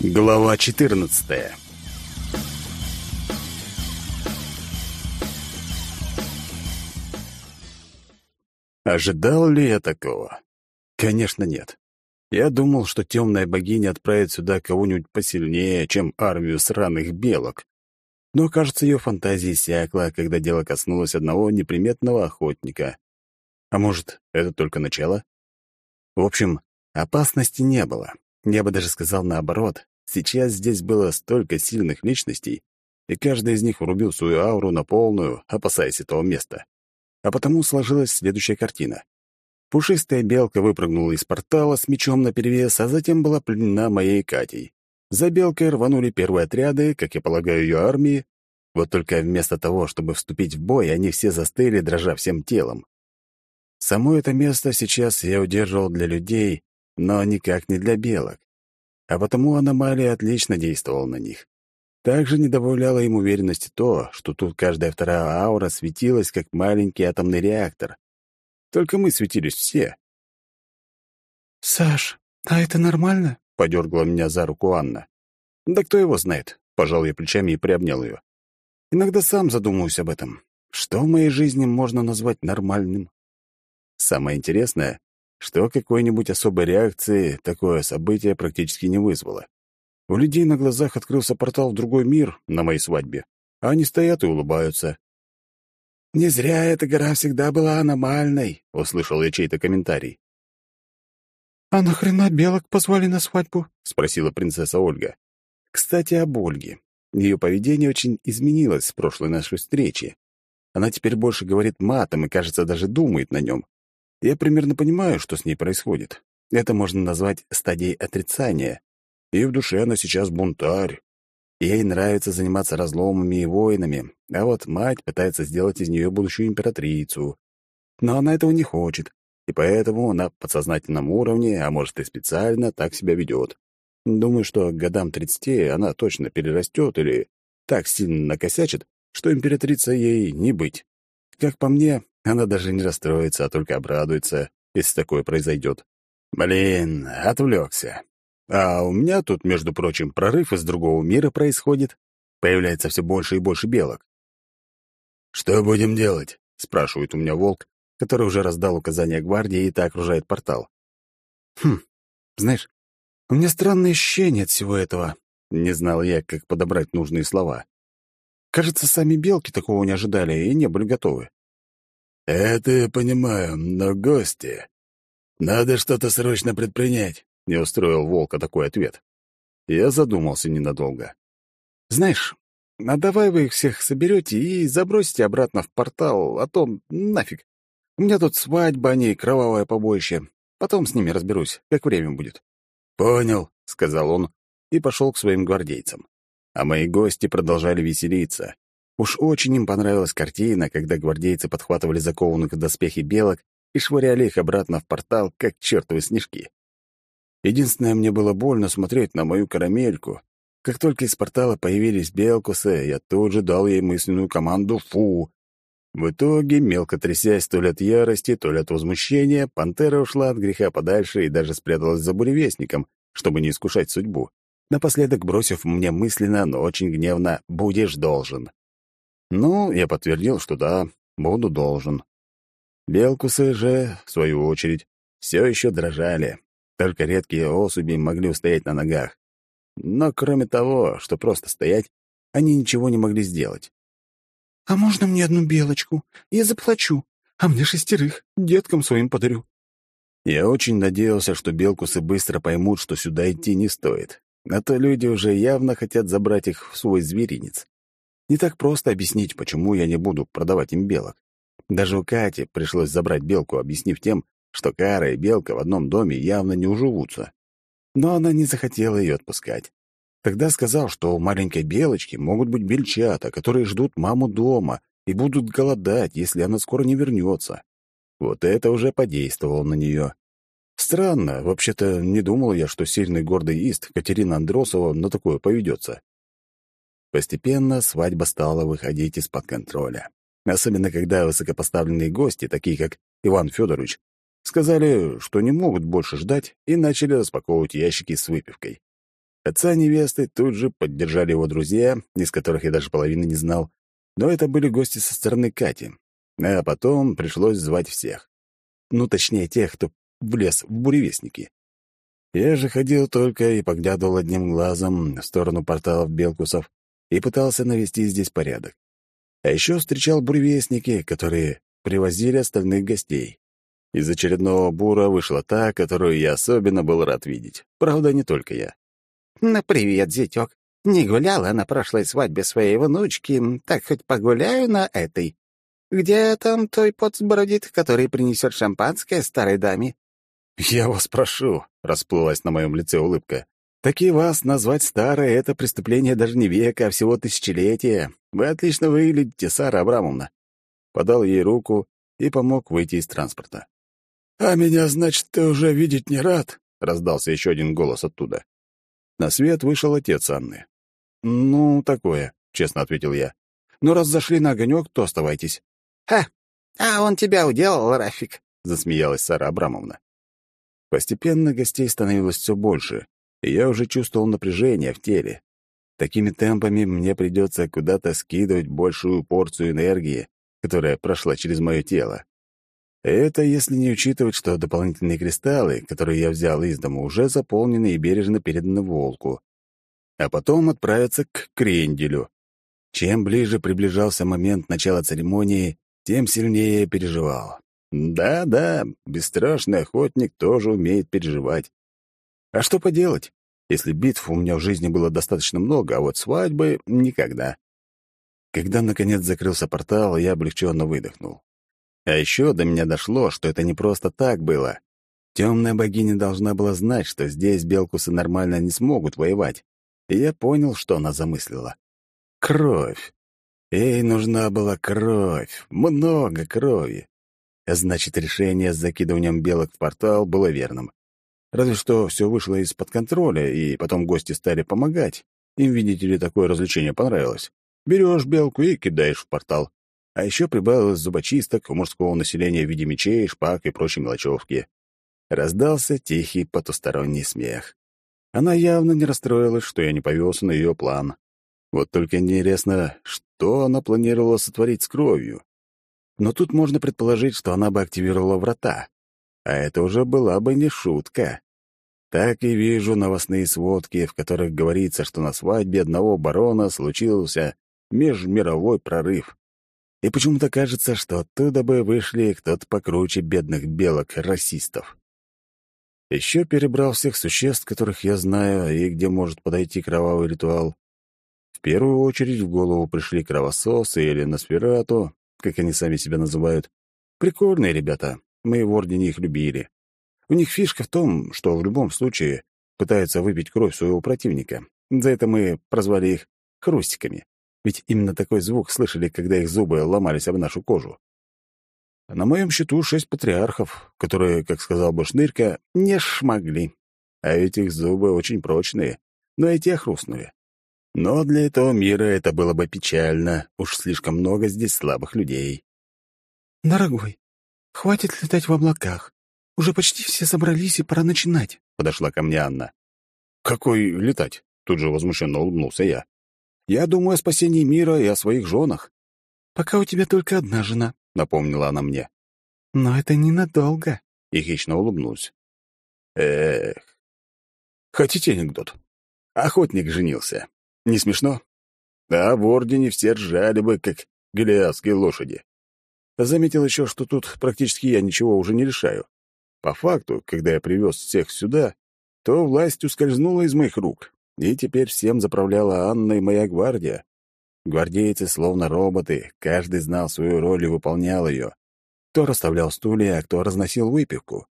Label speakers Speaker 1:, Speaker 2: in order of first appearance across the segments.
Speaker 1: Глава 14 Ожидал ли я такого? Конечно, нет. Я думал, что темная богиня отправит сюда кого-нибудь посильнее, чем армию сраных белок. Но, кажется, ее фантазия иссякла, когда дело коснулось одного неприметного охотника. А может, это только начало? В общем, опасности не было. Я бы даже сказал наоборот. Сейчас здесь было столько сильных личностей, и каждый из них врубил свою ауру на полную, опасаясь этого места. А потому сложилась следующая картина. Пушистая белка выпрыгнула из портала с мечом наперевес, а затем была пленена моей Катей. За белкой рванули первые отряды, как я полагаю, ее армии. Вот только вместо того, чтобы вступить в бой, они все застыли, дрожа всем телом. Само это место сейчас я удерживал для людей, но никак не для белок. А потому аномалия отлично действовала на них. Также не добавляло им уверенности то, что тут каждая вторая аура светилась, как маленький атомный реактор. Только мы светились все.
Speaker 2: «Саш, а это нормально?»
Speaker 1: — подергала меня за руку Анна. «Да кто его знает?» — пожал я плечами и приобнял ее. «Иногда сам задумываюсь об этом. Что в моей жизни можно назвать нормальным?» Самое интересное, что какой-нибудь особой реакции такое событие практически не вызвало. У людей на глазах открылся портал в другой мир на моей свадьбе, а они стоят и улыбаются.
Speaker 2: «Не зря эта гора всегда была аномальной», — услышал я чей-то комментарий. «А нахрена белок позвали на свадьбу?»
Speaker 1: — спросила принцесса Ольга. Кстати, об Ольге. Ее поведение очень изменилось с прошлой нашей встречи. Она теперь больше говорит матом и, кажется, даже думает на нем. Я примерно понимаю, что с ней происходит. Это можно назвать стадией отрицания. И в душе она сейчас бунтарь. Ей нравится заниматься разломами и войнами, а вот мать пытается сделать из нее будущую императрицу. Но она этого не хочет, и поэтому на подсознательном уровне, а может и специально, так себя ведет. Думаю, что к годам 30 она точно перерастет или так сильно накосячит, что императрица ей не быть. Как по мне, она даже не расстроится, а только обрадуется, если такое произойдет. Блин, отвлекся. А у меня тут, между прочим, прорыв из другого мира происходит. Появляется все больше и больше белок. «Что будем делать?» — спрашивает у меня волк, который уже раздал указания гвардии и так окружает портал. «Хм, знаешь, у меня странное ощущение от всего этого». Не знал я, как подобрать нужные слова. Кажется, сами белки такого не ожидали и не были готовы.
Speaker 3: «Это я понимаю, но гости. Надо что-то срочно предпринять.
Speaker 1: Не устроил волка такой ответ. Я задумался ненадолго. «Знаешь, а давай вы их всех соберете и забросите обратно в портал, а то нафиг. У меня тут свадьба, а не кровавое побоище. Потом с ними разберусь, как время будет».
Speaker 3: «Понял», —
Speaker 1: сказал он и пошел к своим гвардейцам. А мои гости продолжали веселиться. Уж очень им понравилась картина, когда гвардейцы подхватывали закованных в доспехи белок и швыряли их обратно в портал, как чертовы снежки. Единственное, мне было больно смотреть на мою карамельку. Как только из портала появились белкусы, я тут же дал ей мысленную команду «Фу!». В итоге, мелко трясясь то ли от ярости, то ли от возмущения, пантера ушла от греха подальше и даже спряталась за буревестником, чтобы не искушать судьбу, напоследок бросив мне мысленно, но очень гневно «будешь должен». Ну, я подтвердил, что да, буду должен. Белкусы же, в свою очередь, все еще дрожали, только редкие особи могли устоять на ногах. Но кроме того, что просто стоять, они ничего не могли сделать.
Speaker 2: «А можно мне одну белочку? Я заплачу. А мне шестерых. Деткам своим подарю».
Speaker 1: Я очень надеялся, что белкусы быстро поймут, что сюда идти не стоит. А то люди уже явно хотят забрать их в свой зверинец. Не так просто объяснить, почему я не буду продавать им белок. Даже у Кати пришлось забрать белку, объяснив тем, что Кара и Белка в одном доме явно не уживутся. Но она не захотела ее отпускать. Тогда сказал, что у маленькой Белочки могут быть бельчата, которые ждут маму дома и будут голодать, если она скоро не вернется. Вот это уже подействовало на нее. Странно, вообще-то не думал я, что сильный гордый ист Катерина Андросова на такое поведется. Постепенно свадьба стала выходить из-под контроля. Особенно когда высокопоставленные гости, такие как Иван Федорович, Сказали, что не могут больше ждать, и начали распаковывать ящики с выпивкой. Отца невесты тут же поддержали его друзья, из которых я даже половины не знал, но это были гости со стороны Кати. А потом пришлось звать всех. Ну, точнее, тех, кто влез в буревестники. Я же ходил только и поглядывал одним глазом в сторону порталов Белкусов и пытался навести здесь порядок. А еще встречал буревестники, которые привозили остальных гостей. Из очередного бура вышла та, которую я особенно был рад видеть. Правда, не только я.
Speaker 2: «Ну, привет, зятёк. Не гуляла на прошлой свадьбе своей внучки, так хоть погуляю на этой. Где там той поц бродит, который принесет шампанское старой даме?»
Speaker 1: «Я вас прошу», — расплылась на моем лице улыбка. «Таки вас назвать старой — это преступление даже не века, а всего тысячелетия. Вы отлично выглядите, Сара Абрамовна». Подал ей руку и помог выйти из транспорта.
Speaker 3: «А меня, значит, ты уже видеть не рад?»
Speaker 1: — раздался еще один голос оттуда. На свет вышел отец Анны. «Ну, такое», — честно ответил я. «Ну, раз зашли на огонек, то оставайтесь».
Speaker 2: «Ха! А он тебя уделал, Рафик», —
Speaker 1: засмеялась Сара Абрамовна. Постепенно гостей становилось все больше, и я уже чувствовал напряжение в теле. Такими темпами мне придется куда-то скидывать большую порцию энергии, которая прошла через мое тело. Это если не учитывать, что дополнительные кристаллы, которые я взял из дома, уже заполнены и бережно переданы волку. А потом отправиться к кренделю. Чем ближе приближался момент начала церемонии, тем сильнее я переживал. Да-да, бесстрашный охотник тоже умеет переживать. А что поделать, если битв у меня в жизни было достаточно много, а вот свадьбы — никогда. Когда, наконец, закрылся портал, я облегченно выдохнул. А еще до меня дошло, что это не просто так было. Темная богиня должна была знать, что здесь белкусы нормально не смогут воевать. И я понял, что она замыслила. Кровь. Ей нужна была кровь. Много крови. Значит, решение с закидыванием белок в портал было верным. Разве что все вышло из-под контроля, и потом гости стали помогать. Им, видите ли, такое развлечение понравилось. Берешь белку и кидаешь в портал. А еще прибавилось зубочисток у мужского населения в виде мечей, шпаг и прочей мелочевки. Раздался тихий потусторонний смех. Она явно не расстроилась, что я не повелся на ее план. Вот только интересно, что она планировала сотворить с кровью. Но тут можно предположить, что она бы активировала врата. А это уже была бы не шутка. Так и вижу новостные сводки, в которых говорится, что на свадьбе одного барона случился межмировой прорыв. И почему-то кажется, что оттуда бы вышли кто-то покруче бедных белок-расистов. Еще перебрал всех существ, которых я знаю, и где может подойти кровавый ритуал. В первую очередь в голову пришли кровососы или Носферату, как они сами себя называют. Прикольные ребята, мы в Ордене их любили. У них фишка в том, что в любом случае пытаются выпить кровь своего противника. За это мы прозвали их хрустиками. Ведь именно такой звук слышали, когда их зубы ломались об нашу кожу. На моем счету шесть патриархов, которые, как сказал бы Шнырька, не шмогли. А ведь их зубы очень прочные, но и те хрустнули. Но для этого мира это было бы печально, уж слишком много здесь слабых людей.
Speaker 2: «Дорогой, хватит летать в облаках. Уже почти все собрались, и пора начинать», — подошла ко мне Анна.
Speaker 1: «Какой летать?» — тут же возмущенно улыбнулся я. Я думаю о спасении мира и о своих женах».
Speaker 2: «Пока у тебя только одна жена», —
Speaker 1: напомнила она мне.
Speaker 2: «Но это ненадолго», —
Speaker 1: и хищно улыбнулась. «Эх. Хотите анекдот? Охотник женился. Не смешно? А в Ордене все ржали бы, как голиафские лошади. Заметил еще, что тут практически я ничего уже не решаю. По факту, когда я привез всех сюда, то власть ускользнула из моих рук, и теперь всем заправляла Анна и моя гвардия. Гвардейцы словно роботы, каждый знал свою роль и выполнял ее. Кто расставлял стулья, а кто разносил выпивку.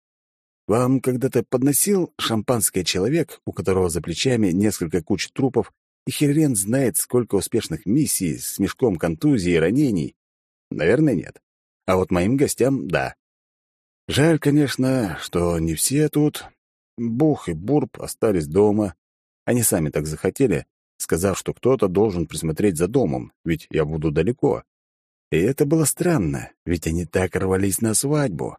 Speaker 1: Вам когда-то подносил шампанское человек, у которого за плечами несколько куч трупов, и херен знает, сколько успешных миссий с мешком контузий и ранений? Наверное, нет. А вот моим гостям — да. Жаль, конечно, что не все тут. Бух и Бурб остались дома, они сами так захотели, сказав, что кто-то должен присмотреть за домом, ведь я буду далеко. И это было странно, ведь они так рвались на свадьбу.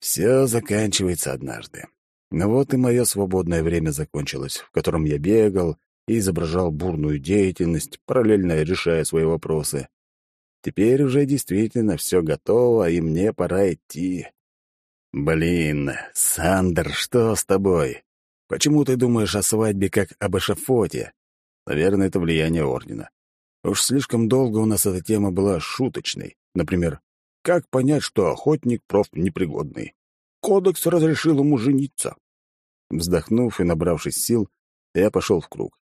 Speaker 1: Все заканчивается однажды. Но вот и мое свободное время закончилось, в котором я бегал и изображал бурную деятельность, параллельно решая свои вопросы. Теперь уже действительно все готово, и мне пора идти. Блин, Сандер, что с тобой? Почему ты думаешь о свадьбе как об эшафоте? Наверное, это влияние Ордена. Уж слишком долго у нас эта тема была шуточной. Например, как понять, что охотник профнепригодный? Кодекс разрешил ему жениться. Вздохнув и набравшись сил, я пошел в круг.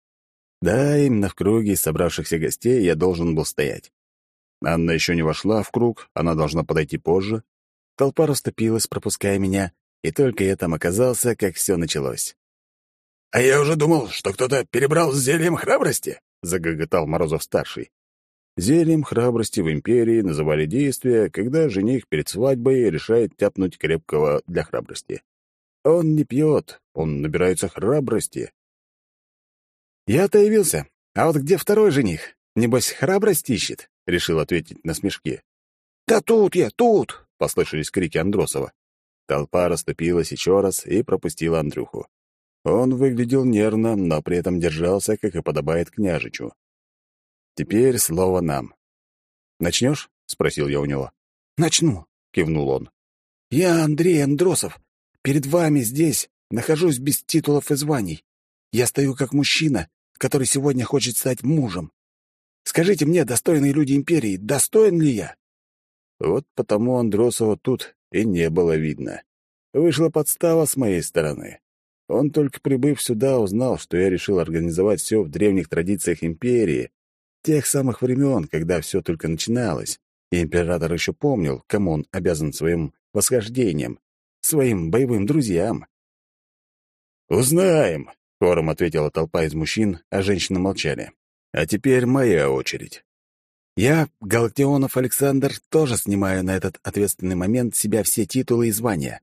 Speaker 1: Да, именно в круге собравшихся гостей я должен был стоять. Анна еще не вошла в круг, она должна подойти позже. Толпа расступилась, пропуская меня, и только я там оказался, как все началось.
Speaker 3: «А я уже думал, что кто-то перебрал с зельем храбрости», — загоготал Морозов-старший.
Speaker 1: Зельем храбрости в империи называли действия, когда жених перед свадьбой решает тяпнуть крепкого для храбрости. Он не пьет, он набирается храбрости. «Я-то явился, а вот где второй жених? Небось, храбрость ищет?» — решил ответить на смешки.
Speaker 2: «Да тут я, тут!»
Speaker 1: — послышались крики Андросова. Толпа расступилась еще раз и пропустила Андрюху. Он выглядел нервно, но при этом держался, как и подобает княжичу. Теперь слово нам. «Начнешь?» — спросил я у него.
Speaker 2: «Начну», — кивнул он. «Я Андрей Андросов. Перед вами здесь нахожусь без титулов и званий. Я стою как мужчина, который сегодня хочет стать мужем. Скажите мне, достойные люди империи, достоин ли я?»
Speaker 1: Вот потому Андросова тут и не было видно. Вышла подстава с моей стороны. Он только прибыв сюда, узнал, что я решил организовать все в древних традициях империи, тех самых времен, когда все только начиналось, и император еще помнил, кому он обязан своим восхождением, своим боевым друзьям. «Узнаем», — хором ответила толпа из мужчин, а женщины молчали. «А теперь моя очередь». Я, Галактионов Александр, тоже снимаю на этот ответственный момент себя все титулы и звания.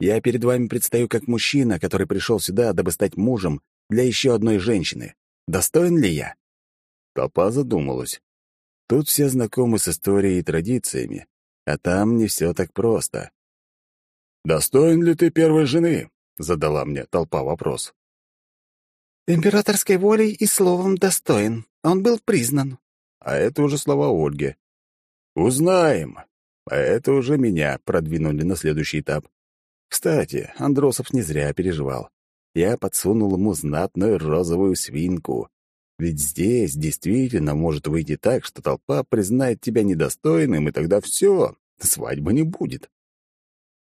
Speaker 1: Я перед вами предстаю как мужчина, который пришел сюда, дабы стать мужем для еще одной женщины. Достоин ли я? Толпа задумалась. Тут все знакомы с историей и традициями, а там не все так просто. «Достоин ли ты первой жены?» — задала мне толпа вопрос.
Speaker 2: «Императорской волей и словом достоин. Он был признан».
Speaker 1: А это уже слова Ольги. «Узнаем». А это уже меня продвинули на следующий этап. Кстати, Андросов не зря переживал. Я подсунул ему знатную розовую свинку. Ведь здесь действительно может выйти так, что толпа признает тебя недостойным, и тогда все, свадьбы не будет.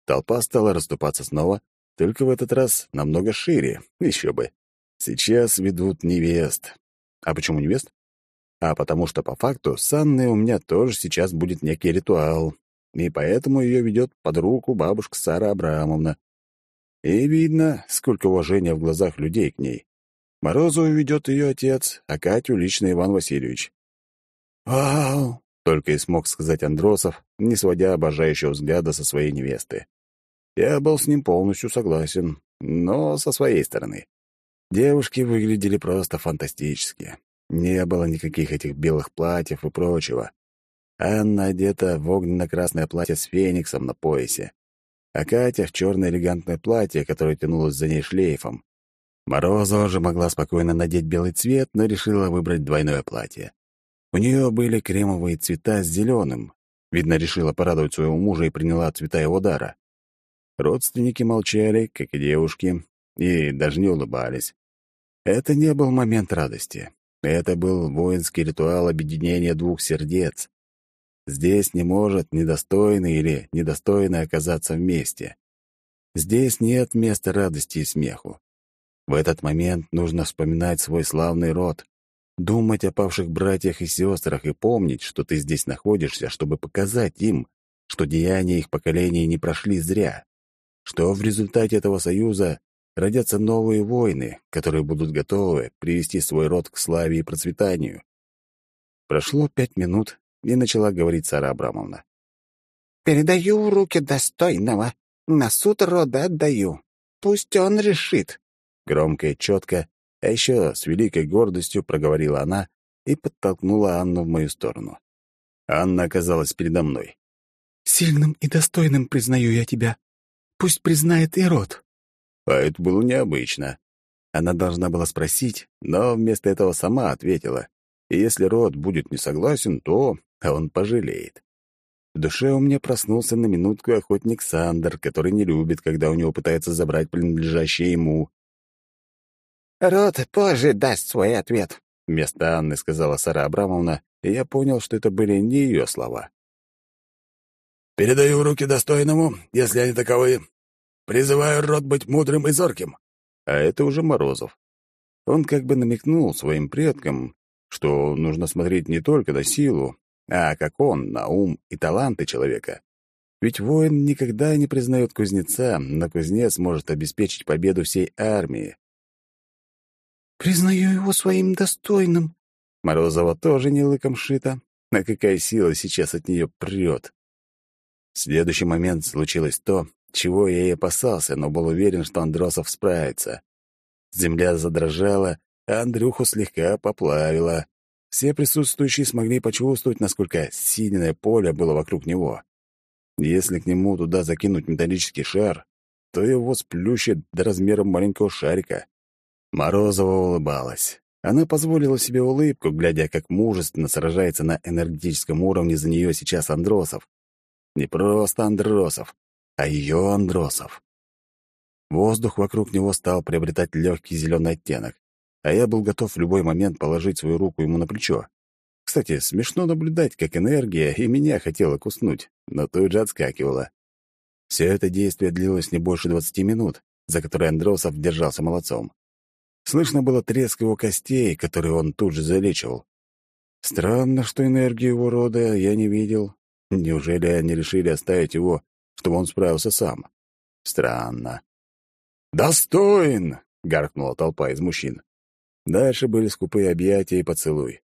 Speaker 1: Толпа стала расступаться снова, только в этот раз намного шире, еще бы. Сейчас ведут невест. А почему невест? А потому что по факту с Анной у меня тоже сейчас будет некий ритуал, и поэтому ее ведет под руку бабушка Сара Абрамовна. И видно, сколько уважения в глазах людей к ней. Морозову ведет ее отец, а Катю — лично Иван Васильевич.
Speaker 2: «Вау!»
Speaker 1: — только и смог сказать Андросов, не сводя обожающего взгляда со своей невесты. Я был с ним полностью согласен, но со своей стороны. Девушки выглядели просто фантастически. Не было никаких этих белых платьев и прочего. Анна одета в огненно-красное платье с фениксом на поясе, а Катя в черное элегантное платье, которое тянулось за ней шлейфом. Морозова же могла спокойно надеть белый цвет, но решила выбрать двойное платье. У нее были кремовые цвета с зеленым. Видно, решила порадовать своего мужа и приняла цвета его дара. Родственники молчали, как и девушки, и даже не улыбались. Это не был момент радости. Это был воинский ритуал объединения двух сердец. Здесь не может недостойный или недостойный оказаться вместе. Здесь нет места радости и смеху. В этот момент нужно вспоминать свой славный род, думать о павших братьях и сестрах и помнить, что ты здесь находишься, чтобы показать им, что деяния их поколений не прошли зря, что в результате этого союза родятся новые войны, которые будут готовы привести свой род к славе и процветанию. Прошло пять минут, и начала говорить Сара Абрамовна.
Speaker 2: «Передаю в руки достойного. На суд рода отдаю. Пусть он решит.
Speaker 1: Громко и четко, а еще с великой гордостью проговорила она и подтолкнула Анну в мою сторону. Анна оказалась передо мной.
Speaker 2: «Сильным и достойным признаю я тебя. Пусть признает и род».
Speaker 1: А это было необычно. Она должна была спросить, но вместо этого сама ответила. И если род будет не согласен, то он пожалеет. В душе у меня проснулся на минутку охотник Сандер, который не любит, когда у него пытаются забрать принадлежащее ему.
Speaker 2: «Рот позже даст свой ответ», —
Speaker 1: вместо Анны сказала Сара Абрамовна, и я понял, что это были не ее слова.
Speaker 3: «Передаю руки достойному, если они таковы. Призываю род быть мудрым и зорким
Speaker 1: а это уже Морозов. Он как бы намекнул своим предкам, что нужно смотреть не только на силу, а как он, на ум и таланты человека. Ведь воин никогда не признает кузнеца, но кузнец может обеспечить победу всей армии.
Speaker 2: «Признаю его своим достойным».
Speaker 1: Морозова тоже не лыком шита, а какая сила сейчас от нее прет. В следующий момент случилось то, чего я и опасался, но был уверен, что Андросов справится. Земля задрожала, а Андрюху слегка поплавила. Все присутствующие смогли почувствовать, насколько сильное поле было вокруг него. Если к нему туда закинуть металлический шар, то его сплющит до размера маленького шарика. Морозова улыбалась. Она позволила себе улыбку, глядя, как мужественно сражается на энергетическом уровне за нее сейчас Андросов. Не просто Андросов, а ее Андросов. Воздух вокруг него стал приобретать легкий зеленый оттенок, а я был готов в любой момент положить свою руку ему на плечо. Кстати, смешно наблюдать, как энергия и меня хотела куснуть, но тут же отскакивала. Все это действие длилось не больше двадцати минут, за которые Андросов держался молодцом. Слышно было треск его костей, которые он тут же залечивал. Странно, что энергию его рода я не видел. Неужели они решили оставить его чтобы он справился сам. Странно. «Достоин!» — гаркнула толпа из мужчин. Дальше были скупые объятия и поцелуй.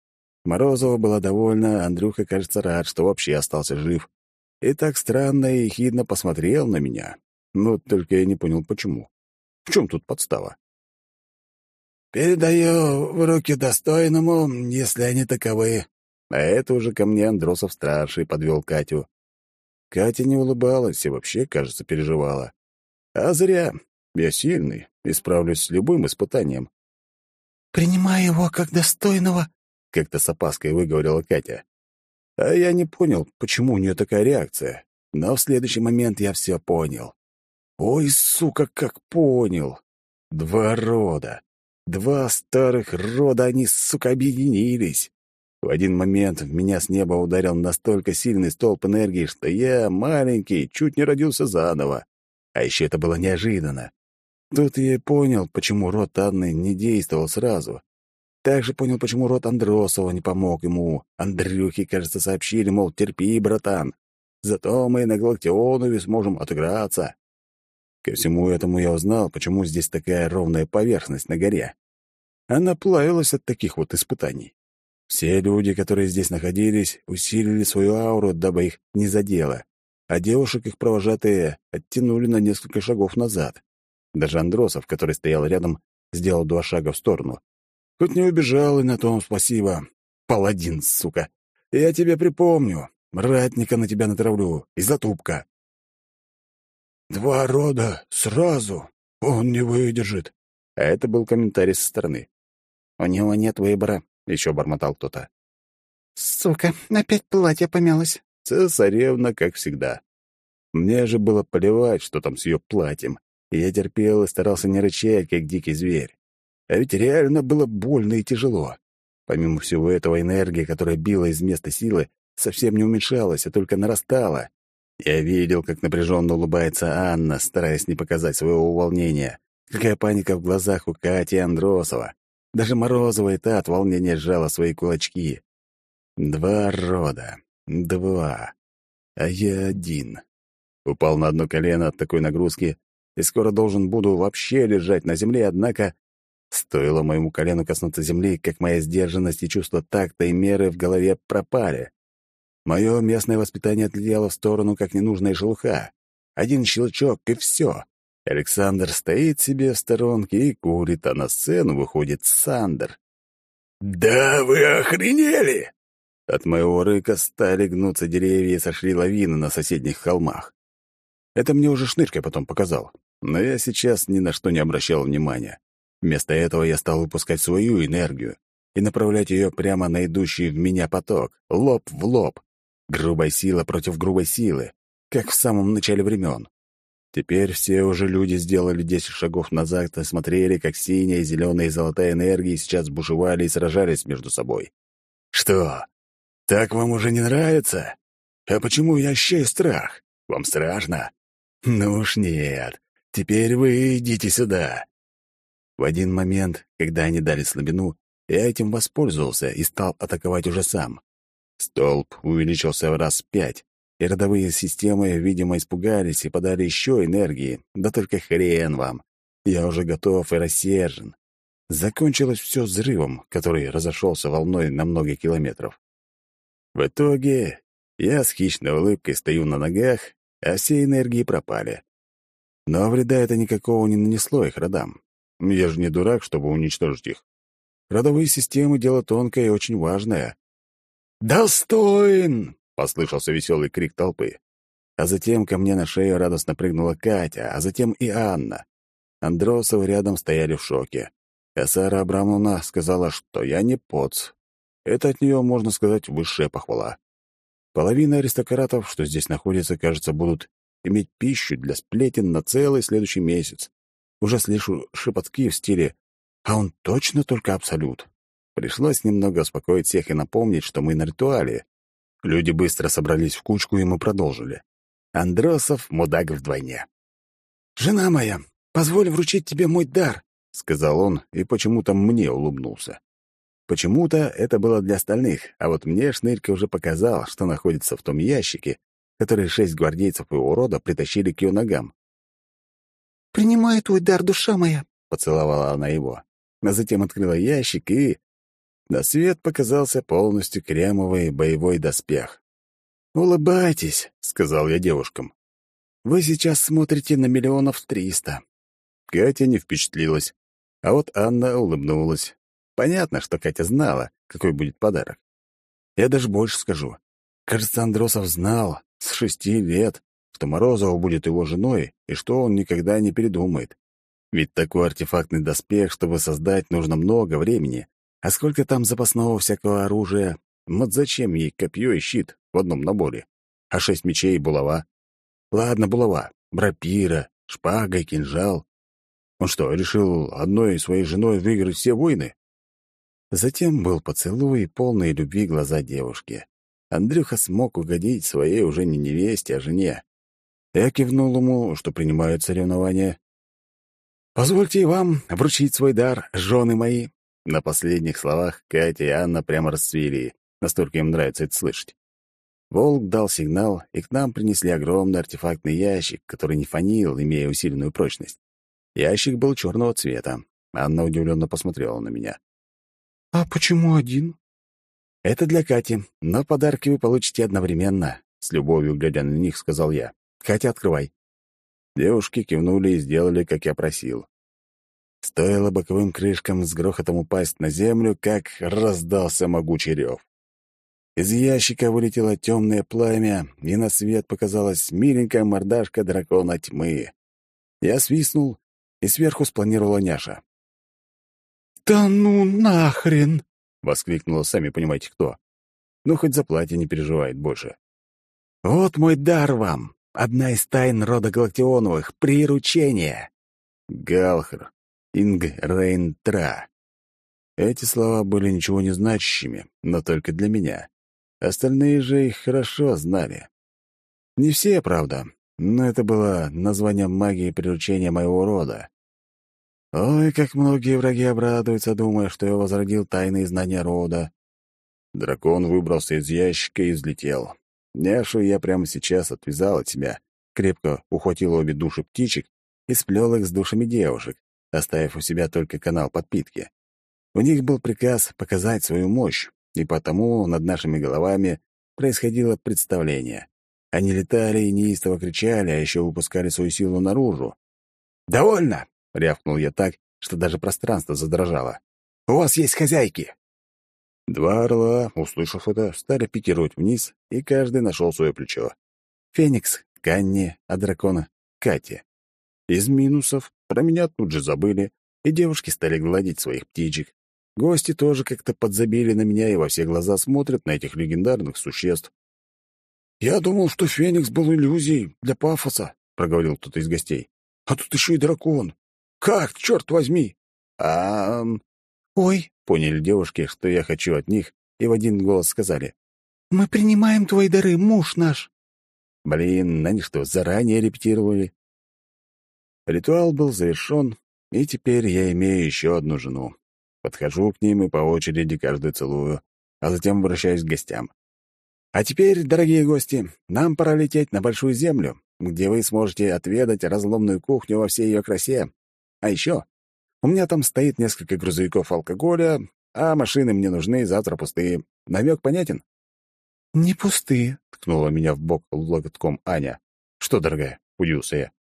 Speaker 1: Морозова была довольна, Андрюха, кажется, рад, что вообще остался жив. И так странно и ехидно посмотрел на меня. Но только я не понял, почему. В чем тут подстава?
Speaker 3: «Передаю в руки достойному, если они таковы».
Speaker 1: А это уже ко мне Андросов-старший подвел Катю. Катя не улыбалась и вообще, кажется, переживала. А зря. Я сильный и справлюсь с любым испытанием.
Speaker 2: «Принимай его как достойного», —
Speaker 1: как-то с опаской выговорила Катя. А я не понял, почему у нее такая реакция. Но в следующий момент я все понял. Ой, сука, как понял. Два рода. Два старых рода, они, сука, объединились. В один момент в меня с неба ударил настолько сильный столб энергии, что я, маленький, чуть не родился заново. А еще это было неожиданно. Тут я и понял, почему род Анны не действовал сразу. Также понял, почему род Андросова не помог ему. Андрюхе, кажется, сообщили, мол, терпи, братан. Зато мы на Галактионове сможем отыграться. Ко всему этому я узнал, почему здесь такая ровная поверхность на горе. Она плавилась от таких вот испытаний. Все люди, которые здесь находились, усилили свою ауру, дабы их не задело, а девушек их провожатые оттянули на несколько шагов назад. Даже Андросов, который стоял рядом, сделал два шага в сторону. Хоть не убежал, и на том спасибо. Паладин, сука. Я тебе припомню. Ратника на тебя натравлю. И затупка.
Speaker 3: «Два рода сразу. Он не выдержит».
Speaker 1: А это был комментарий со стороны.
Speaker 2: «У него нет выбора.
Speaker 1: — еще бормотал кто-то.
Speaker 2: «Сука, опять платье помялось».
Speaker 1: Цесаревна, как всегда. Мне же было плевать, что там с ее платьем. я терпел и старался не рычать, как дикий зверь. А ведь реально было больно и тяжело. Помимо всего этого, энергия, которая била из места силы, совсем не уменьшалась, а только нарастала. Я видел, как напряженно улыбается Анна, стараясь не показать своего волнения. Какая паника в глазах у Кати Андросова. Даже Морозова и та от волнения сжала свои кулачки. Два рода. Два. А я один. Упал на одно колено от такой нагрузки и скоро должен буду вообще лежать на земле, однако стоило моему колену коснуться земли, как моя сдержанность и чувство такта и меры в голове пропали. Мое местное воспитание отлетело в сторону, как ненужная шелуха. Один щелчок, и все. Александр стоит себе в сторонке и курит, а на сцену выходит Сандер.
Speaker 3: «Да вы охренели!»
Speaker 1: От моего рыка стали гнуться деревья и сошли лавины на соседних холмах. Это мне уже Шнырька потом показал. Но я сейчас ни на что не обращал внимания. Вместо этого я стал выпускать свою энергию и направлять ее прямо на идущий в меня поток, лоб в лоб. Грубая сила против грубой силы, как в самом начале времен. Теперь все уже люди сделали десять шагов назад и смотрели, как синяя, зеленая и золотая энергии сейчас бушевали и сражались между собой. «Что, так вам уже не нравится? А почему я ощущаю страх? Вам страшно? Ну уж нет. Теперь вы идите сюда». В один момент, когда они дали слабину, я этим воспользовался и стал атаковать уже сам. Столб увеличился в раз пять, и родовые системы, видимо, испугались и подали еще энергии. Да только хрен вам. Я уже готов и рассержен. Закончилось все взрывом, который разошелся волной на много километров. В итоге я с хищной улыбкой стою на ногах, а все энергии пропали. Но вреда это никакого не нанесло их родам. Я же не дурак, чтобы уничтожить их. Родовые системы — дело тонкое и очень важное. «Достоин!» — послышался веселый крик толпы. А затем ко мне на шею радостно прыгнула Катя, а затем и Анна. Андросовы рядом стояли в шоке. А Сара Абрамовна сказала, что я не поц. Это от нее, можно сказать, высшая похвала. Половина аристократов, что здесь находится, кажется, будут иметь пищу для сплетен на целый следующий месяц. Уже слышу шепотки в стиле «А он точно только абсолют?» Пришлось немного успокоить всех и напомнить, что мы на ритуале, Люди быстро собрались в кучку, и мы продолжили. Андросов — мудак вдвойне. «Жена моя, позволь вручить тебе мой дар», — сказал он, и почему-то мне улыбнулся. Почему-то это было для остальных, а вот мне Шнырька уже показал, что находится в том ящике, который шесть гвардейцев его рода притащили к ее ногам.
Speaker 2: «Принимай твой дар, душа моя», —
Speaker 1: поцеловала она его, а затем открыла ящик и на свет показался полностью кремовый боевой доспех. «Улыбайтесь», — сказал я девушкам. «Вы сейчас смотрите на миллионов триста». Катя не впечатлилась, а вот Анна улыбнулась. Понятно, что Катя знала, какой будет подарок. Я даже больше скажу. Кажется, Андросов знал с шести лет, что Морозова будет его женой и что он никогда не передумает. Ведь такой артефактный доспех, чтобы создать, нужно много времени, а сколько там запасного всякого оружия? Вот зачем ей копье и щит в одном наборе? А шесть мечей и булава? Ладно, булава, брапира, шпага и кинжал. Он что, решил одной своей женой выиграть все войны? Затем был поцелуй и полные любви глаза девушки. Андрюха смог угодить своей уже не невесте, а жене. Я кивнул ему, что принимают соревнования. «Позвольте и вам вручить свой дар, жены мои», на последних словах Катя и Анна прямо расцвели, настолько им нравится это слышать. Волк дал сигнал, и к нам принесли огромный артефактный ящик, который не фанил, имея усиленную прочность. Ящик был черного цвета. Анна удивленно посмотрела на меня.
Speaker 2: «А почему один?»
Speaker 1: «Это для Кати, но подарки вы получите одновременно», — с любовью глядя на них, сказал я. «Катя, открывай». Девушки кивнули и сделали, как я просил. Стоило боковым крышкам с грохотом упасть на землю, как раздался могучий рев. Из ящика вылетело темное пламя, и на свет показалась миленькая мордашка дракона тьмы. Я свистнул, и сверху спланировала няша.
Speaker 2: «Да ну нахрен!»
Speaker 1: — воскликнула, сами понимаете, кто. Ну, хоть за платье не переживает больше. «Вот мой дар вам! Одна из тайн рода Галактионовых — приручение!» Галхр, Ингрейн-Тра. Эти слова были ничего не значащими, но только для меня. Остальные же их хорошо знали. Не все, правда, но это было название магии приручения моего рода. Ой, как многие враги обрадуются, думая, что я возродил тайные знания рода. Дракон выбрался из ящика и взлетел. Няшу я прямо сейчас отвязал от себя, крепко ухватил обе души птичек и сплел их с душами девушек, оставив у себя только канал подпитки. У них был приказ показать свою мощь, и потому над нашими головами происходило представление. Они летали и неистово кричали, а еще выпускали свою силу наружу. «Довольно!» — рявкнул я так, что даже пространство задрожало. «У вас есть хозяйки!» Два орла, услышав это, стали пикировать вниз, и каждый нашел свое плечо. Феникс — Канни, а дракона — Кате. Из минусов про меня тут же забыли, и девушки стали гладить своих птичек. Гости тоже как-то подзабили на меня и во все глаза смотрят на этих легендарных существ. «Я думал, что Феникс был иллюзией для пафоса», — проговорил кто-то из гостей. «А тут еще и дракон. Как, черт возьми?» «А...» «Ой», — поняли девушки, что я хочу от них, и в один голос сказали. «Мы принимаем твои дары, муж наш». Блин, они что, заранее репетировали? Ритуал был завершен, и теперь я имею еще одну жену. Подхожу к ним и по очереди каждую целую, а затем обращаюсь к гостям. А теперь, дорогие гости, нам пора лететь на Большую Землю, где вы сможете отведать разломную кухню во всей ее красе. А еще у меня там стоит несколько грузовиков алкоголя, а машины мне нужны завтра пустые. Намек понятен? «Не пустые», — ткнула меня в бок локотком Аня. «Что, дорогая?» — удивился я.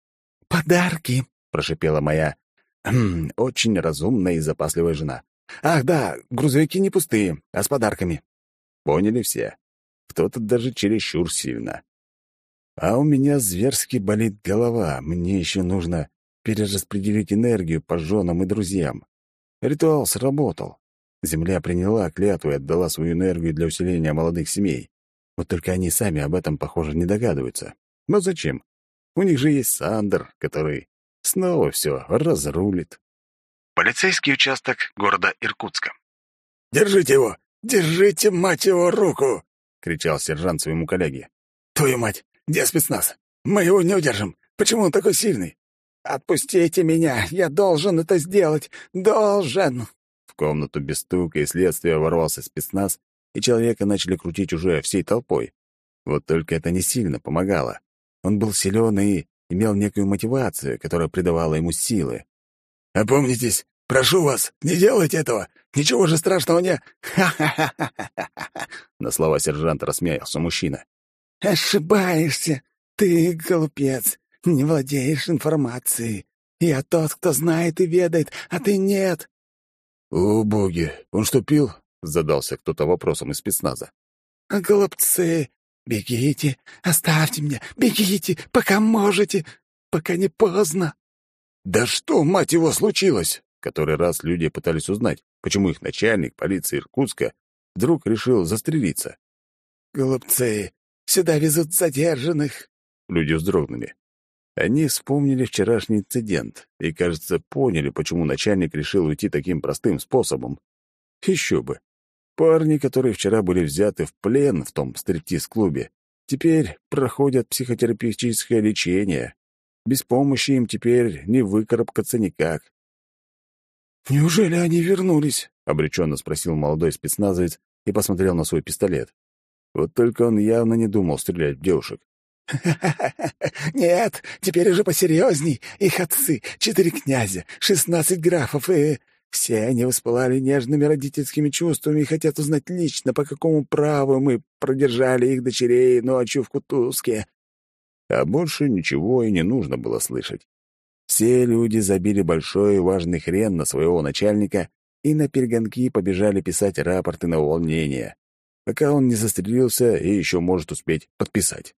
Speaker 1: «Подарки», — прошипела моя очень разумная и запасливая жена. Ах, да, грузовики не пустые, а с подарками. Поняли все. Кто-то даже чересчур сильно. А у меня зверски болит голова. Мне еще нужно перераспределить энергию по женам и друзьям. Ритуал сработал. Земля приняла клятву и отдала свою энергию для усиления молодых семей. Вот только они сами об этом, похоже, не догадываются. Но зачем? У них же есть Сандер, который снова все разрулит.
Speaker 4: Полицейский участок города Иркутска.
Speaker 3: «Держите его! Держите, мать его, руку!» — кричал сержант своему коллеге. «Твою мать! Где спецназ? Мы его не удержим! Почему он такой сильный?»
Speaker 2: «Отпустите меня! Я должен это сделать! Должен!»
Speaker 1: В комнату без стука и следствия ворвался спецназ, и человека начали крутить уже всей толпой. Вот только это не сильно помогало. Он был силен и имел некую мотивацию, которая придавала ему силы.
Speaker 3: Опомнитесь! Прошу вас, не делайте этого! Ничего же страшного не...»
Speaker 1: На слова сержанта рассмеялся мужчина.
Speaker 2: «Ошибаешься! Ты, глупец, не владеешь информацией. Я тот, кто знает и ведает, а ты нет!»
Speaker 1: «О, боги! Он что, пил?» — задался кто-то вопросом из спецназа.
Speaker 2: «Голубцы, бегите! Оставьте меня! Бегите, пока можете, пока не поздно!»
Speaker 1: «Да что, мать его, случилось?» Который раз люди пытались узнать, почему их начальник полиции Иркутска вдруг решил застрелиться.
Speaker 2: «Голубцы, сюда везут задержанных!»
Speaker 1: Люди вздрогнули. Они вспомнили вчерашний инцидент и, кажется, поняли, почему начальник решил уйти таким простым способом. Еще бы. Парни, которые вчера были взяты в плен в том стриптиз-клубе, теперь проходят психотерапевтическое лечение. Без помощи им теперь не выкарабкаться никак.
Speaker 2: «Неужели они вернулись?»
Speaker 1: — обреченно спросил молодой спецназовец и посмотрел на свой пистолет. Вот только он явно не думал стрелять в девушек.
Speaker 2: Нет, теперь уже посерьезней. Их отцы — четыре князя, шестнадцать графов, и все они воспылали нежными родительскими чувствами и хотят узнать лично, по какому праву мы продержали их дочерей ночью в Кутузке.
Speaker 1: А больше ничего и не нужно было слышать. Все люди забили большой и важный хрен на своего начальника и на перегонки побежали писать рапорты на увольнение, пока он не застрелился и еще может успеть подписать.